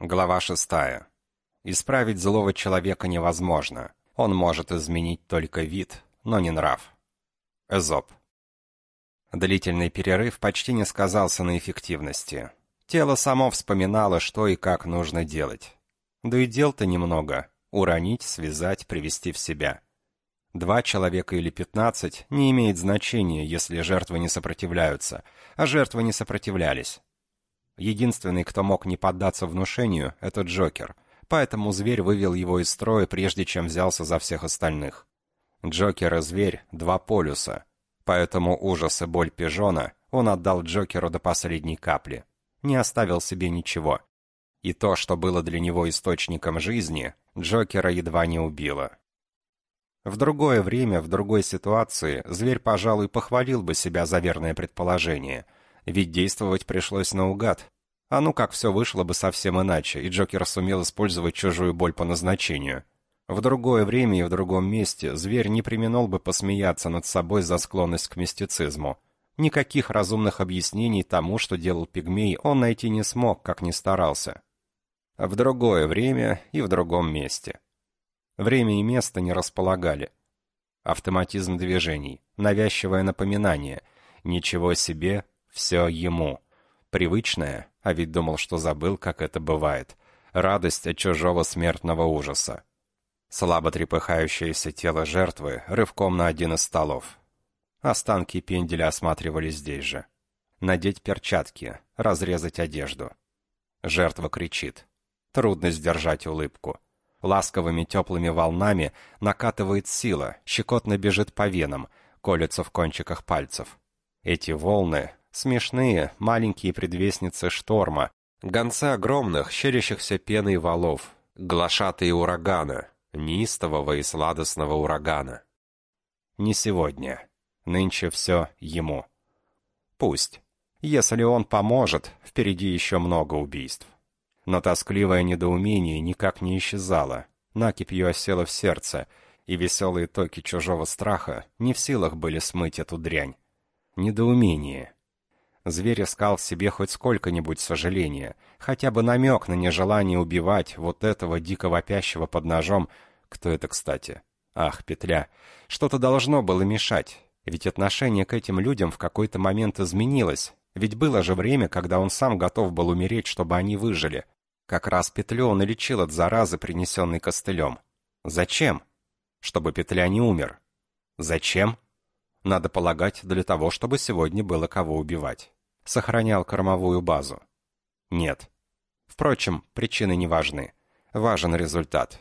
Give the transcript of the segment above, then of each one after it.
Глава шестая. Исправить злого человека невозможно. Он может изменить только вид, но не нрав. Эзоп. Длительный перерыв почти не сказался на эффективности. Тело само вспоминало, что и как нужно делать. Да и дел-то немного. Уронить, связать, привести в себя. Два человека или пятнадцать не имеет значения, если жертвы не сопротивляются, а жертвы не сопротивлялись. Единственный, кто мог не поддаться внушению, это Джокер, поэтому зверь вывел его из строя, прежде чем взялся за всех остальных. Джокер и зверь — два полюса, поэтому ужас и боль пижона он отдал Джокеру до последней капли. Не оставил себе ничего. И то, что было для него источником жизни, Джокера едва не убило. В другое время, в другой ситуации, зверь, пожалуй, похвалил бы себя за верное предположение — ведь действовать пришлось наугад. А ну как все вышло бы совсем иначе, и Джокер сумел использовать чужую боль по назначению. В другое время и в другом месте зверь не применил бы посмеяться над собой за склонность к мистицизму. Никаких разумных объяснений тому, что делал пигмей, он найти не смог, как ни старался. В другое время и в другом месте. Время и место не располагали. Автоматизм движений, навязчивое напоминание. Ничего себе, все ему. Привычное, а ведь думал, что забыл, как это бывает. Радость от чужого смертного ужаса. Слабо трепыхающееся тело жертвы рывком на один из столов. Останки пенделя осматривали здесь же. Надеть перчатки, разрезать одежду. Жертва кричит. Трудно сдержать улыбку. Ласковыми теплыми волнами накатывает сила, щекотно бежит по венам, колется в кончиках пальцев. Эти волны Смешные, маленькие предвестницы шторма, гонцы огромных, щерящихся пеной валов, глашатые урагана, неистового и сладостного урагана. Не сегодня. Нынче все ему. Пусть. Если он поможет, впереди еще много убийств. Но тоскливое недоумение никак не исчезало. Накипью осела в сердце, и веселые токи чужого страха не в силах были смыть эту дрянь. Недоумение. Зверь искал в себе хоть сколько-нибудь сожаления, хотя бы намек на нежелание убивать вот этого дико вопящего под ножом. Кто это, кстати? Ах, петля. Что-то должно было мешать, ведь отношение к этим людям в какой-то момент изменилось. Ведь было же время, когда он сам готов был умереть, чтобы они выжили. Как раз петлю он и лечил от заразы, принесенной костылем. Зачем? Чтобы петля не умер. Зачем? Надо полагать, для того, чтобы сегодня было кого убивать сохранял кормовую базу. Нет. Впрочем, причины не важны. Важен результат.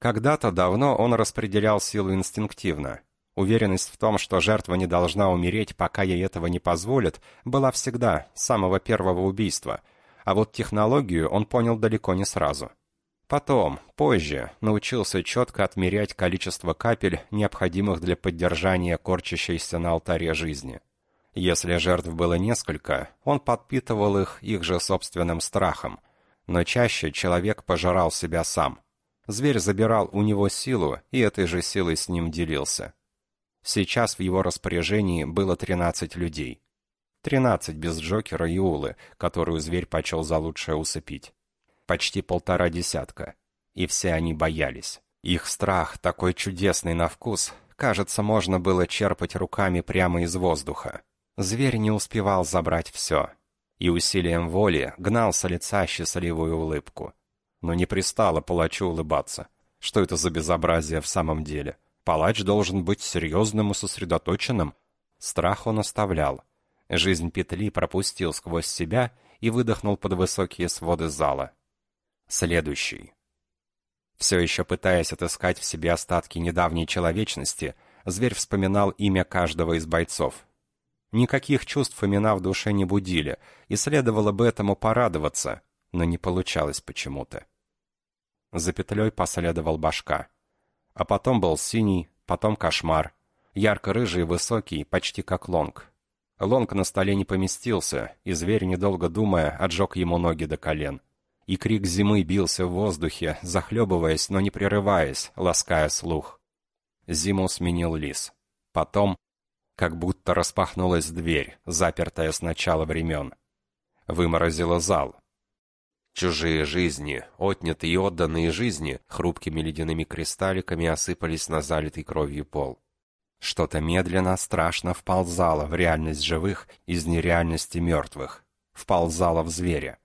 Когда-то давно он распределял силу инстинктивно. Уверенность в том, что жертва не должна умереть, пока ей этого не позволят, была всегда, с самого первого убийства. А вот технологию он понял далеко не сразу. Потом, позже, научился четко отмерять количество капель, необходимых для поддержания корчащейся на алтаре жизни. Если жертв было несколько, он подпитывал их их же собственным страхом. Но чаще человек пожирал себя сам. Зверь забирал у него силу и этой же силой с ним делился. Сейчас в его распоряжении было 13 людей. 13 без Джокера и Улы, которую зверь почел за лучшее усыпить. Почти полтора десятка. И все они боялись. Их страх, такой чудесный на вкус, кажется, можно было черпать руками прямо из воздуха. Зверь не успевал забрать все. И усилием воли гнал с лица счастливую улыбку. Но не пристало палачу улыбаться. Что это за безобразие в самом деле? Палач должен быть серьезным и сосредоточенным. Страх он оставлял. Жизнь петли пропустил сквозь себя и выдохнул под высокие своды зала. Следующий. Все еще пытаясь отыскать в себе остатки недавней человечности, зверь вспоминал имя каждого из бойцов — Никаких чувств имена в душе не будили, и следовало бы этому порадоваться, но не получалось почему-то. За петлей последовал башка. А потом был синий, потом кошмар. Ярко-рыжий высокий, почти как лонг. Лонг на столе не поместился, и зверь, недолго думая, отжег ему ноги до колен. И крик зимы бился в воздухе, захлебываясь, но не прерываясь, лаская слух. Зиму сменил лис. Потом как будто распахнулась дверь, запертая с начала времен. Выморозила зал. Чужие жизни, отнятые и отданные жизни, хрупкими ледяными кристалликами осыпались на залитый кровью пол. Что-то медленно, страшно вползало в реальность живых из нереальности мертвых. Вползало в зверя.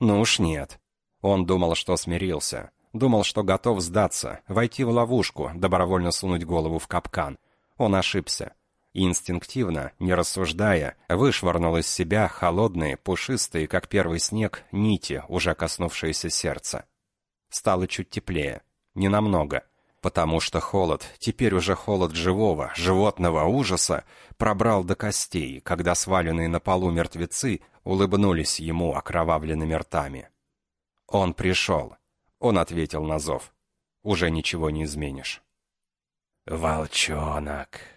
Ну уж нет. Он думал, что смирился. Думал, что готов сдаться, войти в ловушку, добровольно сунуть голову в капкан. Он ошибся и инстинктивно, не рассуждая, вышвырнул из себя холодные, пушистые, как первый снег, нити, уже коснувшиеся сердца. Стало чуть теплее. Ненамного. Потому что холод, теперь уже холод живого, животного ужаса, пробрал до костей, когда сваленные на полу мертвецы улыбнулись ему окровавленными ртами. Он пришел. Он ответил на зов. Уже ничего не изменишь. «Волчонок!»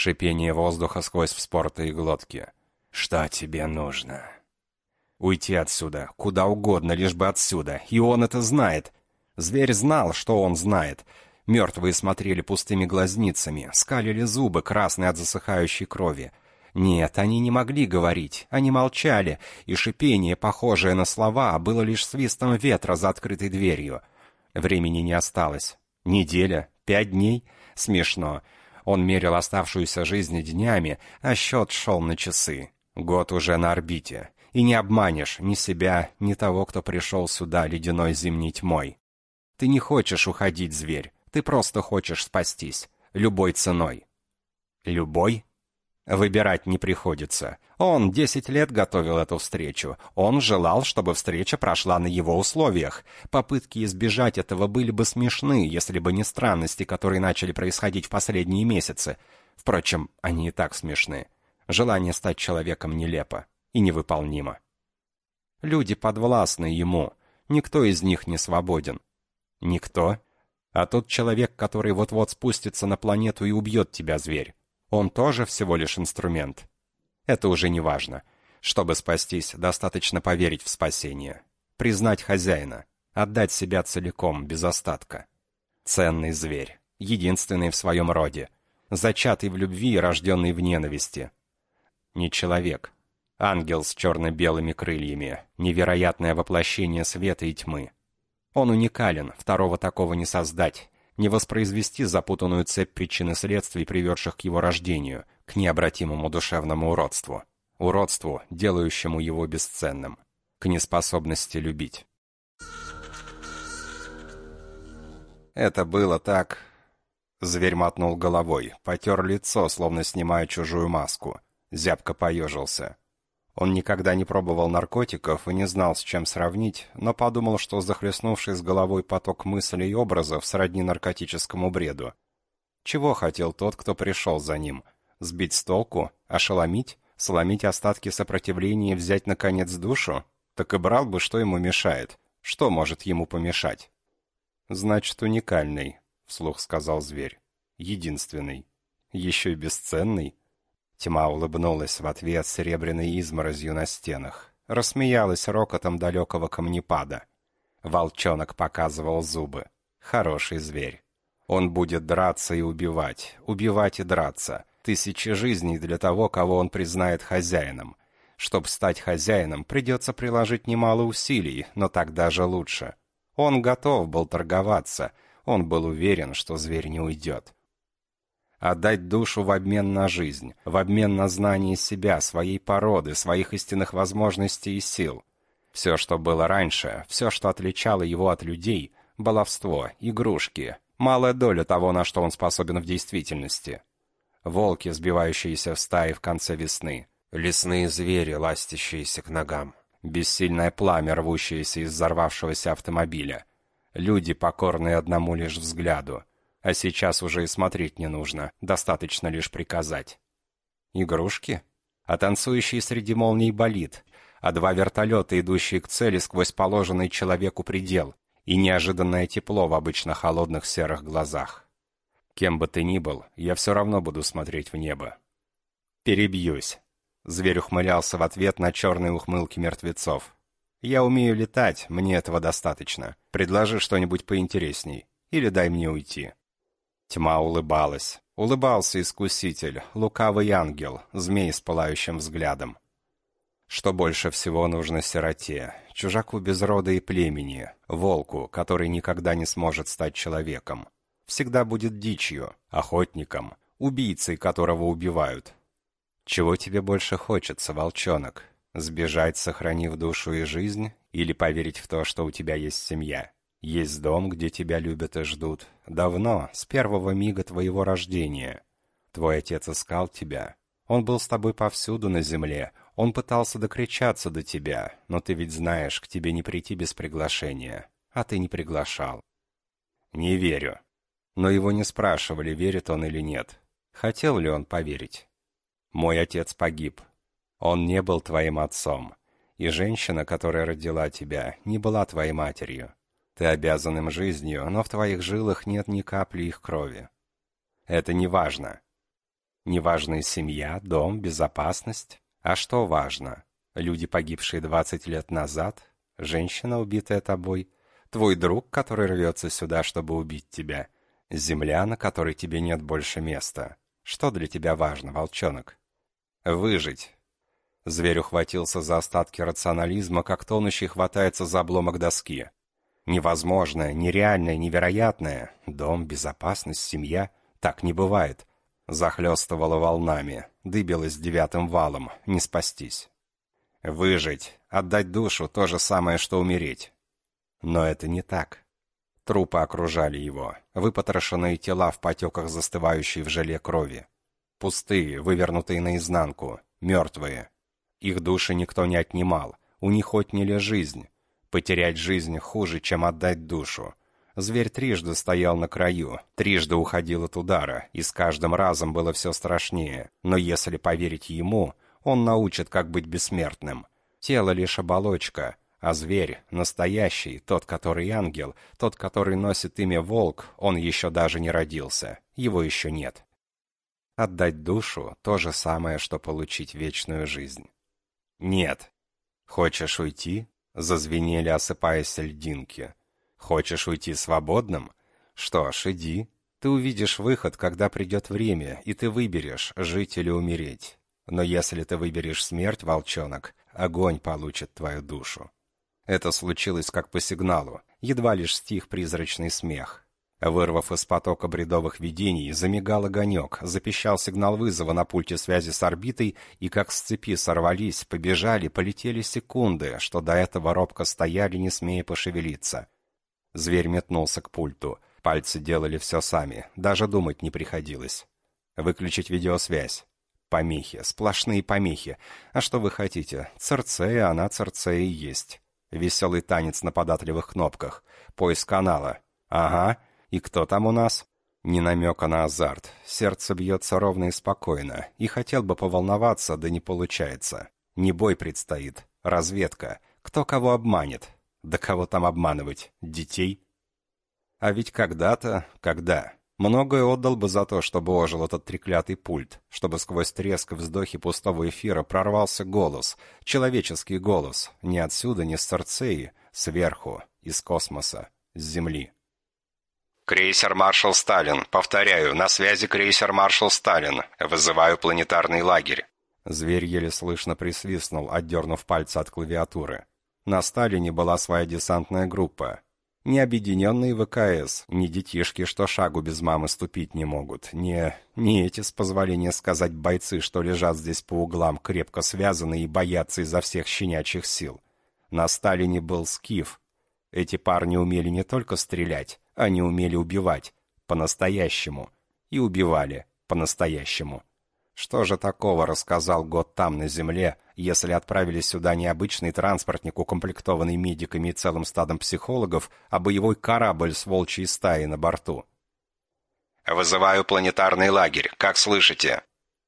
Шипение воздуха сквозь вспортые глотки. «Что тебе нужно?» «Уйти отсюда, куда угодно, лишь бы отсюда. И он это знает. Зверь знал, что он знает. Мертвые смотрели пустыми глазницами, скалили зубы, красные от засыхающей крови. Нет, они не могли говорить, они молчали, и шипение, похожее на слова, было лишь свистом ветра за открытой дверью. Времени не осталось. Неделя? Пять дней? Смешно. Он мерил оставшуюся жизнь днями, а счет шел на часы. Год уже на орбите. И не обманешь ни себя, ни того, кто пришел сюда ледяной зимней тьмой. Ты не хочешь уходить, зверь. Ты просто хочешь спастись. Любой ценой. Любой? Выбирать не приходится. Он десять лет готовил эту встречу. Он желал, чтобы встреча прошла на его условиях. Попытки избежать этого были бы смешны, если бы не странности, которые начали происходить в последние месяцы. Впрочем, они и так смешны. Желание стать человеком нелепо и невыполнимо. Люди подвластны ему. Никто из них не свободен. Никто. А тот человек, который вот-вот спустится на планету и убьет тебя, зверь. Он тоже всего лишь инструмент. Это уже не важно. Чтобы спастись, достаточно поверить в спасение. Признать хозяина. Отдать себя целиком, без остатка. Ценный зверь. Единственный в своем роде. Зачатый в любви и рожденный в ненависти. Не человек. Ангел с черно-белыми крыльями. Невероятное воплощение света и тьмы. Он уникален, второго такого не создать не воспроизвести запутанную цепь причин и следствий, приведших к его рождению, к необратимому душевному уродству. Уродству, делающему его бесценным. К неспособности любить. Это было так... Зверь мотнул головой, потер лицо, словно снимая чужую маску. Зябко поежился. Он никогда не пробовал наркотиков и не знал, с чем сравнить, но подумал, что захлестнувший с головой поток мыслей и образов сродни наркотическому бреду. Чего хотел тот, кто пришел за ним? Сбить с толку? Ошеломить? Сломить остатки сопротивления и взять, наконец, душу? Так и брал бы, что ему мешает. Что может ему помешать? «Значит, уникальный», — вслух сказал зверь. «Единственный. Еще и бесценный». Тьма улыбнулась в ответ серебряной изморозью на стенах. Рассмеялась рокотом далекого камнепада. Волчонок показывал зубы. Хороший зверь. Он будет драться и убивать, убивать и драться. Тысячи жизней для того, кого он признает хозяином. Чтобы стать хозяином, придется приложить немало усилий, но так даже лучше. Он готов был торговаться. Он был уверен, что зверь не уйдет отдать душу в обмен на жизнь, в обмен на знание себя, своей породы, своих истинных возможностей и сил. Все, что было раньше, все, что отличало его от людей, баловство, игрушки, малая доля того, на что он способен в действительности. Волки, сбивающиеся в стаи в конце весны, лесные звери, ластящиеся к ногам, бессильное пламя, рвущееся из взорвавшегося автомобиля, люди, покорные одному лишь взгляду, а сейчас уже и смотреть не нужно, достаточно лишь приказать. Игрушки? А танцующий среди молний болит, а два вертолета, идущие к цели сквозь положенный человеку предел, и неожиданное тепло в обычно холодных серых глазах. Кем бы ты ни был, я все равно буду смотреть в небо. Перебьюсь. Зверь ухмылялся в ответ на черные ухмылки мертвецов. «Я умею летать, мне этого достаточно. Предложи что-нибудь поинтересней. Или дай мне уйти». Тьма улыбалась. Улыбался искуситель, лукавый ангел, змей с пылающим взглядом. Что больше всего нужно сироте, чужаку без рода и племени, волку, который никогда не сможет стать человеком. Всегда будет дичью, охотником, убийцей, которого убивают. Чего тебе больше хочется, волчонок? Сбежать, сохранив душу и жизнь, или поверить в то, что у тебя есть семья? Есть дом, где тебя любят и ждут. Давно, с первого мига твоего рождения. Твой отец искал тебя. Он был с тобой повсюду на земле, он пытался докричаться до тебя, но ты ведь знаешь, к тебе не прийти без приглашения, а ты не приглашал. Не верю. Но его не спрашивали, верит он или нет. Хотел ли он поверить? Мой отец погиб. Он не был твоим отцом. И женщина, которая родила тебя, не была твоей матерью. Ты обязан им жизнью, но в твоих жилах нет ни капли их крови. Это не важно. Не важна и семья, дом, безопасность. А что важно? Люди, погибшие 20 лет назад? Женщина, убитая тобой? Твой друг, который рвется сюда, чтобы убить тебя? Земля, на которой тебе нет больше места? Что для тебя важно, волчонок? Выжить. Зверь ухватился за остатки рационализма, как тонущий хватается за обломок доски. Невозможное, нереальное, невероятное. Дом, безопасность, семья. Так не бывает. Захлестывало волнами, дыбилось девятым валом, не спастись. Выжить, отдать душу — то же самое, что умереть. Но это не так. Трупы окружали его, выпотрошенные тела в потеках застывающей в желе крови. Пустые, вывернутые наизнанку, мертвые. Их души никто не отнимал, у них отняли жизнь. Потерять жизнь хуже, чем отдать душу. Зверь трижды стоял на краю, трижды уходил от удара, и с каждым разом было все страшнее. Но если поверить ему, он научит, как быть бессмертным. Тело лишь оболочка, а зверь, настоящий, тот, который ангел, тот, который носит имя Волк, он еще даже не родился, его еще нет. Отдать душу — то же самое, что получить вечную жизнь. Нет. Хочешь уйти? Зазвенели, осыпаясь льдинки. Хочешь уйти свободным? Что ж, иди. Ты увидишь выход, когда придет время, и ты выберешь, жить или умереть. Но если ты выберешь смерть, волчонок, огонь получит твою душу. Это случилось как по сигналу, едва лишь стих призрачный смех. Вырвав из потока бредовых видений, замигал огонек, запищал сигнал вызова на пульте связи с орбитой, и как с цепи сорвались, побежали, полетели секунды, что до этого робко стояли, не смея пошевелиться. Зверь метнулся к пульту. Пальцы делали все сами, даже думать не приходилось. Выключить видеосвязь. Помехи, сплошные помехи. А что вы хотите? Церцея, она церцея и есть. Веселый танец на податливых кнопках. Поиск канала. Ага. И кто там у нас? Ни намека на азарт. Сердце бьется ровно и спокойно. И хотел бы поволноваться, да не получается. Не бой предстоит. Разведка. Кто кого обманет. Да кого там обманывать? Детей? А ведь когда-то, когда? Многое отдал бы за то, чтобы ожил этот треклятый пульт, чтобы сквозь треск вздохи пустого эфира прорвался голос, человеческий голос, не отсюда, не с Церцеи, сверху, из космоса, с Земли. «Крейсер «Маршал Сталин». Повторяю, на связи крейсер «Маршал Сталин». Вызываю планетарный лагерь». Зверь еле слышно присвистнул, отдернув пальцы от клавиатуры. На Сталине была своя десантная группа. Не объединенные ВКС, не детишки, что шагу без мамы ступить не могут, не... не эти, с позволения сказать, бойцы, что лежат здесь по углам, крепко связанные и боятся изо всех щенячьих сил. На Сталине был Скиф. Эти парни умели не только стрелять, они умели убивать. По-настоящему. И убивали. По-настоящему. Что же такого рассказал год там, на земле, если отправили сюда не обычный транспортник, укомплектованный медиками и целым стадом психологов, а боевой корабль с волчьей стаей на борту? «Вызываю планетарный лагерь. Как слышите?»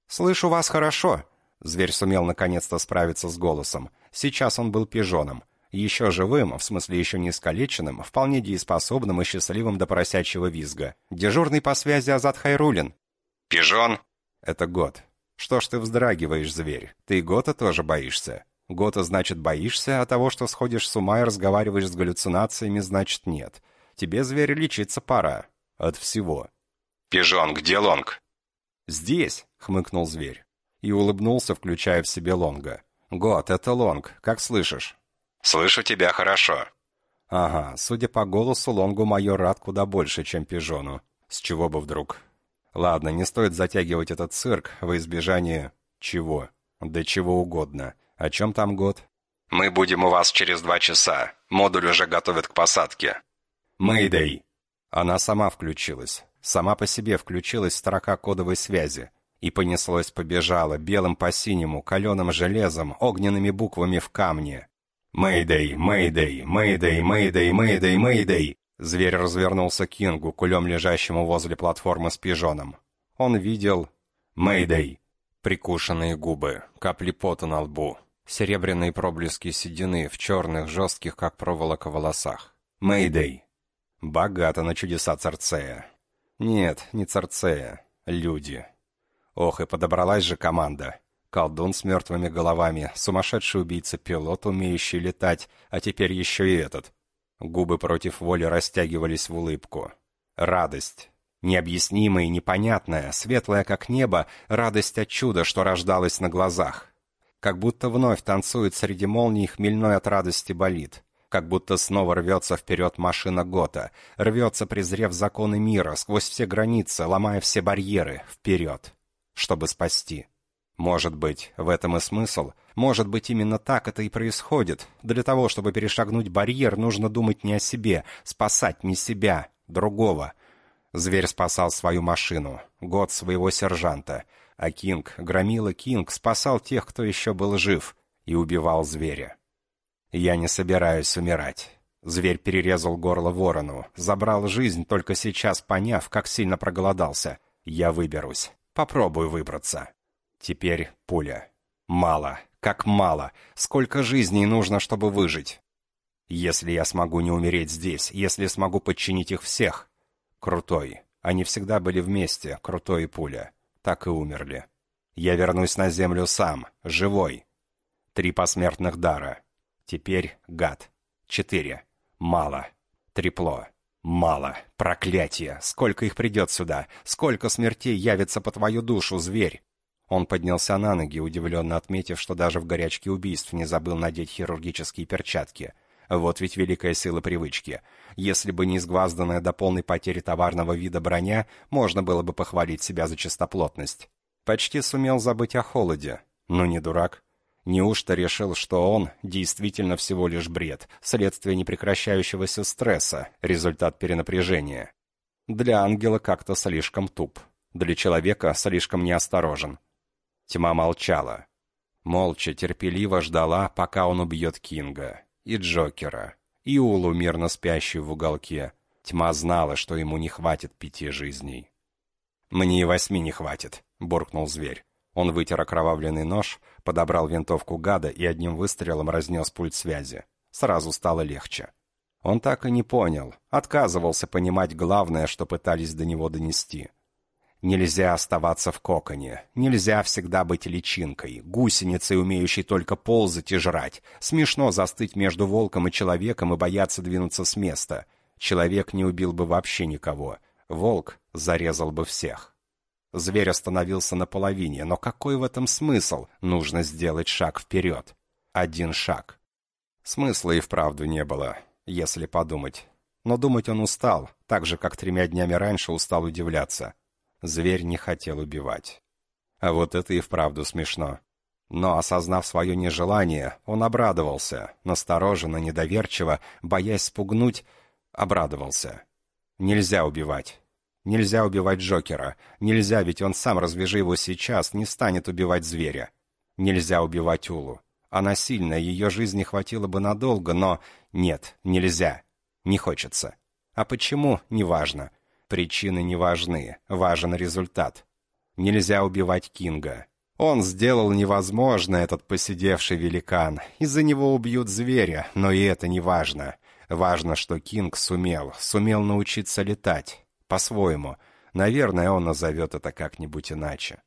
«Слышу вас хорошо». Зверь сумел наконец-то справиться с голосом. Сейчас он был пижоном. Еще живым, в смысле еще не искалеченным, вполне дееспособным и счастливым до поросячьего визга. Дежурный по связи Азат Хайрулин. «Пижон?» Это год. Что ж ты вздрагиваешь, зверь? Ты Гота тоже боишься? Гота значит боишься, а того, что сходишь с ума и разговариваешь с галлюцинациями, значит нет. Тебе, зверь, лечиться пора. От всего. «Пижон, где Лонг?» «Здесь», — хмыкнул зверь. И улыбнулся, включая в себе Лонга. «Год, это Лонг, как слышишь?» «Слышу тебя хорошо». «Ага, судя по голосу, Лонгу майор рад куда больше, чем Пижону. С чего бы вдруг?» «Ладно, не стоит затягивать этот цирк во избежание... чего? Да чего угодно. О чем там год?» «Мы будем у вас через два часа. Модуль уже готовят к посадке». «Мэйдэй!» Она сама включилась. Сама по себе включилась строка кодовой связи. И понеслось-побежало, белым по синему, каленым железом, огненными буквами в камне. «Мэйдэй! Мэйдэй! Мэйдэй! Мэйдэй! Мэйдэй! Мэйдэй!» Зверь развернулся к Кингу, кулем лежащему возле платформы с пижоном. Он видел... «Мэйдэй!» Прикушенные губы, капли пота на лбу, серебряные проблески седины в черных, жестких, как проволока, волосах. «Мэйдэй!» Богато на чудеса Церцея. Нет, не Церцея. Люди. Ох, и подобралась же команда. Колдун с мертвыми головами, сумасшедший убийца-пилот, умеющий летать, а теперь еще и этот. Губы против воли растягивались в улыбку. Радость. Необъяснимая и непонятная, светлая как небо, радость от чуда, что рождалась на глазах. Как будто вновь танцует среди молний хмельной от радости болит. Как будто снова рвется вперед машина Гота, рвется, презрев законы мира, сквозь все границы, ломая все барьеры, вперед чтобы спасти. Может быть, в этом и смысл. Может быть, именно так это и происходит. Для того, чтобы перешагнуть барьер, нужно думать не о себе, спасать не себя, другого. Зверь спасал свою машину, год своего сержанта. А Кинг, громила Кинг, спасал тех, кто еще был жив, и убивал зверя. Я не собираюсь умирать. Зверь перерезал горло ворону, забрал жизнь, только сейчас поняв, как сильно проголодался. Я выберусь. Попробую выбраться. Теперь пуля. Мало. Как мало. Сколько жизней нужно, чтобы выжить? Если я смогу не умереть здесь, если смогу подчинить их всех. Крутой. Они всегда были вместе, Крутой и пуля. Так и умерли. Я вернусь на землю сам, живой. Три посмертных дара. Теперь гад. Четыре. Мало. Трепло. «Мало. Проклятие! Сколько их придет сюда? Сколько смертей явится по твою душу, зверь?» Он поднялся на ноги, удивленно отметив, что даже в горячке убийств не забыл надеть хирургические перчатки. Вот ведь великая сила привычки. Если бы не изгвазданная до полной потери товарного вида броня, можно было бы похвалить себя за чистоплотность. Почти сумел забыть о холоде. Но не дурак. Неужто решил, что он действительно всего лишь бред, следствие непрекращающегося стресса, результат перенапряжения? Для ангела как-то слишком туп, для человека слишком неосторожен. Тьма молчала. Молча, терпеливо ждала, пока он убьет Кинга. И Джокера. И Улу, мирно спящую в уголке. Тьма знала, что ему не хватит пяти жизней. «Мне и восьми не хватит», — буркнул зверь. Он вытер окровавленный нож, подобрал винтовку гада и одним выстрелом разнес пульт связи. Сразу стало легче. Он так и не понял, отказывался понимать главное, что пытались до него донести. Нельзя оставаться в коконе, нельзя всегда быть личинкой, гусеницей, умеющей только ползать и жрать. Смешно застыть между волком и человеком и бояться двинуться с места. Человек не убил бы вообще никого, волк зарезал бы всех. Зверь остановился на половине, но какой в этом смысл? Нужно сделать шаг вперед. Один шаг. Смысла и вправду не было, если подумать. Но думать он устал, так же, как тремя днями раньше устал удивляться. Зверь не хотел убивать. А вот это и вправду смешно. Но, осознав свое нежелание, он обрадовался, настороженно, недоверчиво, боясь спугнуть, обрадовался. Нельзя убивать. Нельзя убивать Джокера. Нельзя, ведь он сам, развяжи его сейчас, не станет убивать зверя. Нельзя убивать Улу. Она сильная, ее жизни хватило бы надолго, но... Нет, нельзя. Не хочется. А почему? Неважно. Причины не важны. Важен результат. Нельзя убивать Кинга. Он сделал невозможно, этот посидевший великан. Из-за него убьют зверя, но и это не важно. Важно, что Кинг сумел, сумел научиться летать. По-своему. Наверное, он назовет это как-нибудь иначе.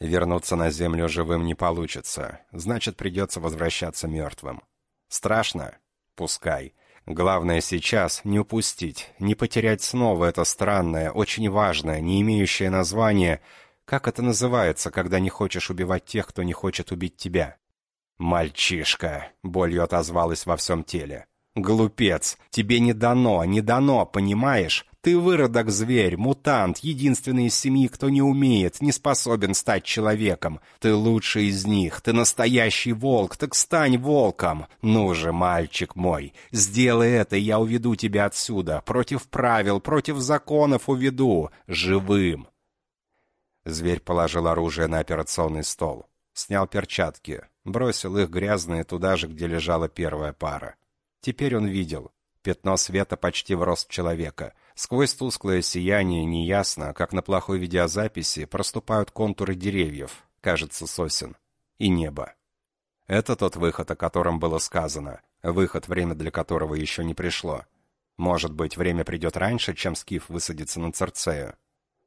Вернуться на Землю живым не получится. Значит, придется возвращаться мертвым. Страшно? Пускай. Главное сейчас не упустить, не потерять снова это странное, очень важное, не имеющее названия... Как это называется, когда не хочешь убивать тех, кто не хочет убить тебя? «Мальчишка!» — болью отозвалась во всем теле. «Глупец! Тебе не дано, не дано, понимаешь? Ты выродок-зверь, мутант, единственный из семьи, кто не умеет, не способен стать человеком. Ты лучший из них, ты настоящий волк, так стань волком. Ну же, мальчик мой, сделай это, и я уведу тебя отсюда. Против правил, против законов уведу. Живым. Зверь положил оружие на операционный стол. Снял перчатки, бросил их грязные туда же, где лежала первая пара. Теперь он видел. Пятно света почти в рост человека — Сквозь тусклое сияние неясно, как на плохой видеозаписи, проступают контуры деревьев, кажется, сосен, и небо. Это тот выход, о котором было сказано, выход, время для которого еще не пришло. Может быть, время придет раньше, чем Скиф высадится на Церцею?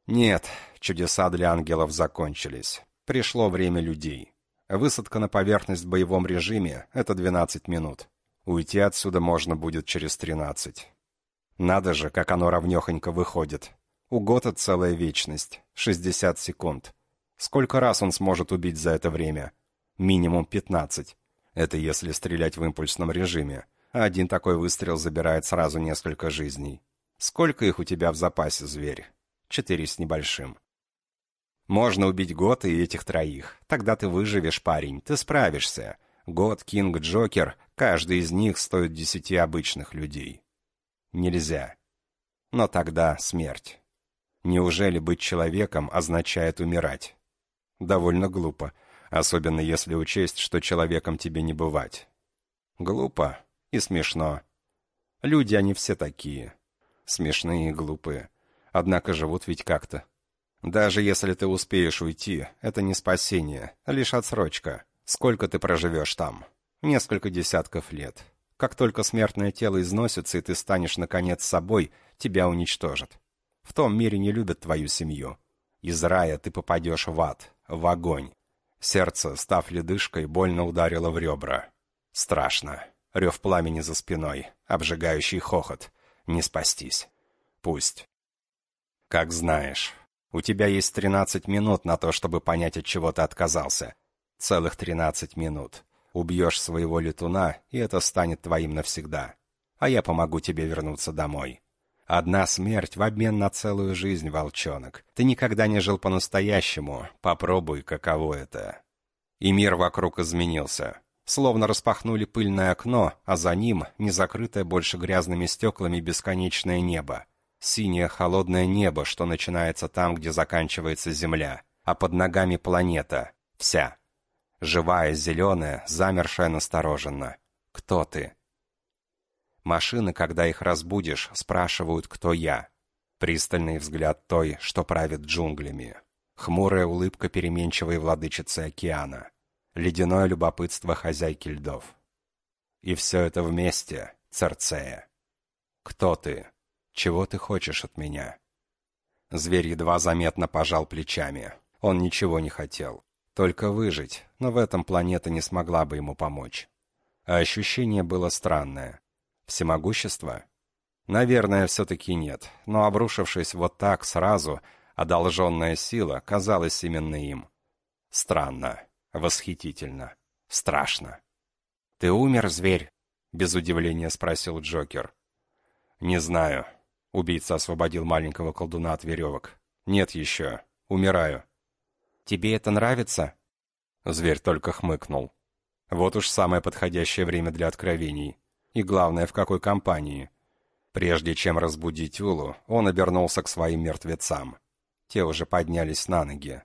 Нет, чудеса для ангелов закончились. Пришло время людей. Высадка на поверхность в боевом режиме — это 12 минут. Уйти отсюда можно будет через 13. Надо же, как оно ровнёхонько выходит. У Гота целая вечность. 60 секунд. Сколько раз он сможет убить за это время? Минимум 15. Это если стрелять в импульсном режиме. А один такой выстрел забирает сразу несколько жизней. Сколько их у тебя в запасе, зверь? Четыре с небольшим. Можно убить Гота и этих троих. Тогда ты выживешь, парень, ты справишься. Гот, Кинг, Джокер, каждый из них стоит десяти обычных людей. Нельзя. Но тогда смерть. Неужели быть человеком означает умирать? Довольно глупо, особенно если учесть, что человеком тебе не бывать. Глупо и смешно. Люди, они все такие. Смешные и глупые. Однако живут ведь как-то. Даже если ты успеешь уйти, это не спасение, лишь отсрочка. Сколько ты проживешь там? Несколько десятков лет. Как только смертное тело износится, и ты станешь, наконец, собой, тебя уничтожат. В том мире не любят твою семью. Из рая ты попадешь в ад, в огонь. Сердце, став ледышкой, больно ударило в ребра. Страшно. Рев пламени за спиной, обжигающий хохот. Не спастись. Пусть. Как знаешь. У тебя есть тринадцать минут на то, чтобы понять, от чего ты отказался. Целых тринадцать минут. Убьешь своего летуна, и это станет твоим навсегда. А я помогу тебе вернуться домой. Одна смерть в обмен на целую жизнь, волчонок. Ты никогда не жил по-настоящему. Попробуй, каково это. И мир вокруг изменился. Словно распахнули пыльное окно, а за ним не закрытое больше грязными стеклами бесконечное небо. Синее холодное небо, что начинается там, где заканчивается земля. А под ногами планета. Вся. Живая, зеленая, замершая настороженно. «Кто ты?» Машины, когда их разбудишь, спрашивают, кто я. Пристальный взгляд той, что правит джунглями. Хмурая улыбка переменчивой владычицы океана. Ледяное любопытство хозяйки льдов. И все это вместе, Церцея. Кто ты? Чего ты хочешь от меня? Зверь едва заметно пожал плечами. Он ничего не хотел. Только выжить, но в этом планета не смогла бы ему помочь. А ощущение было странное. Всемогущество? Наверное, все-таки нет, но обрушившись вот так сразу, одолженная сила казалась именно им. Странно, восхитительно, страшно. «Ты умер, зверь?» — без удивления спросил Джокер. «Не знаю». Убийца освободил маленького колдуна от веревок. «Нет еще. Умираю». «Тебе это нравится?» Зверь только хмыкнул. «Вот уж самое подходящее время для откровений. И главное, в какой компании». Прежде чем разбудить Улу, он обернулся к своим мертвецам. Те уже поднялись на ноги.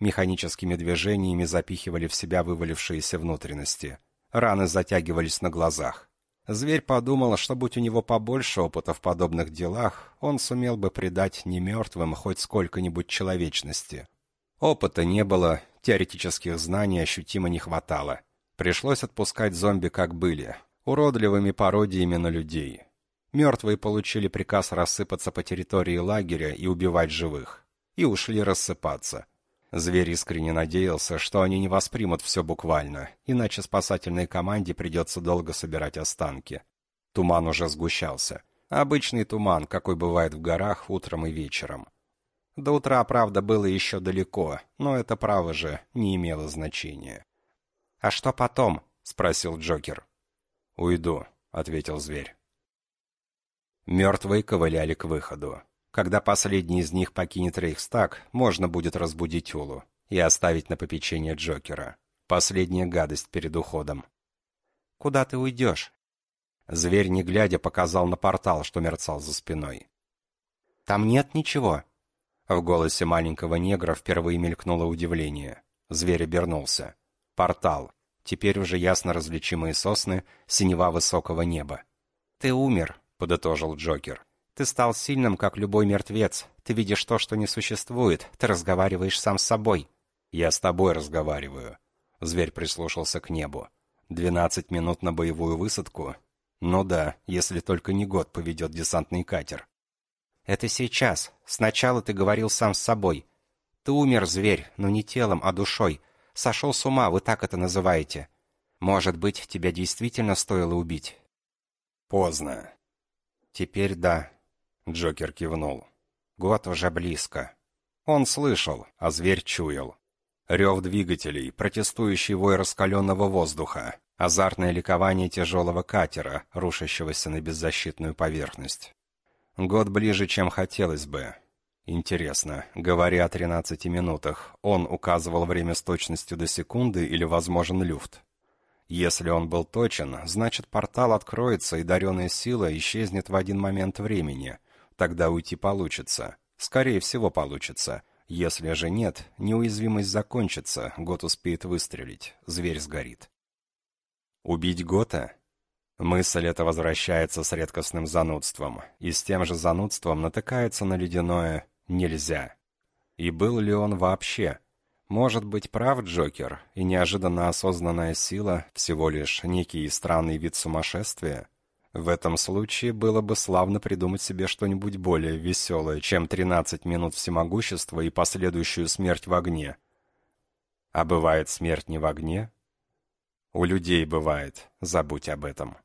Механическими движениями запихивали в себя вывалившиеся внутренности. Раны затягивались на глазах. Зверь подумал, что будь у него побольше опыта в подобных делах, он сумел бы придать немертвым хоть сколько-нибудь человечности. Опыта не было, теоретических знаний ощутимо не хватало. Пришлось отпускать зомби как были, уродливыми пародиями на людей. Мертвые получили приказ рассыпаться по территории лагеря и убивать живых. И ушли рассыпаться. Зверь искренне надеялся, что они не воспримут все буквально, иначе спасательной команде придется долго собирать останки. Туман уже сгущался. Обычный туман, какой бывает в горах утром и вечером. До утра, правда, было еще далеко, но это право же не имело значения. «А что потом?» спросил Джокер. «Уйду», — ответил зверь. Мертвые ковыляли к выходу. Когда последний из них покинет Рейхстаг, можно будет разбудить Улу и оставить на попечение Джокера. Последняя гадость перед уходом. «Куда ты уйдешь?» Зверь, не глядя, показал на портал, что мерцал за спиной. «Там нет ничего». В голосе маленького негра впервые мелькнуло удивление. Зверь обернулся. «Портал. Теперь уже ясно различимые сосны, синева высокого неба. «Ты умер», — подытожил Джокер. «Ты стал сильным, как любой мертвец. Ты видишь то, что не существует. Ты разговариваешь сам с собой». «Я с тобой разговариваю». Зверь прислушался к небу. «Двенадцать минут на боевую высадку? Ну да, если только не год поведет десантный катер». «Это сейчас. Сначала ты говорил сам с собой. Ты умер, зверь, но не телом, а душой. Сошел с ума, вы так это называете. Может быть, тебя действительно стоило убить?» «Поздно». «Теперь да», — Джокер кивнул. «Год уже близко». Он слышал, а зверь чуял. Рев двигателей, протестующий вой раскаленного воздуха, азартное ликование тяжелого катера, рушащегося на беззащитную поверхность. Год ближе, чем хотелось бы, Интересно, говоря о 13 минутах, он указывал время с точностью до секунды или возможен люфт? Если он был точен, значит портал откроется и даренная сила исчезнет в один момент времени. Тогда уйти получится. Скорее всего получится. Если же нет, неуязвимость закончится, год успеет выстрелить, зверь сгорит. Убить Гота? Мысль эта возвращается с редкостным занудством, и с тем же занудством натыкается на ледяное нельзя. И был ли он вообще? Может быть, прав Джокер, и неожиданно осознанная сила всего лишь некий странный вид сумасшествия? В этом случае было бы славно придумать себе что-нибудь более веселое, чем 13 минут всемогущества и последующую смерть в огне. А бывает смерть не в огне? У людей бывает, забудь об этом.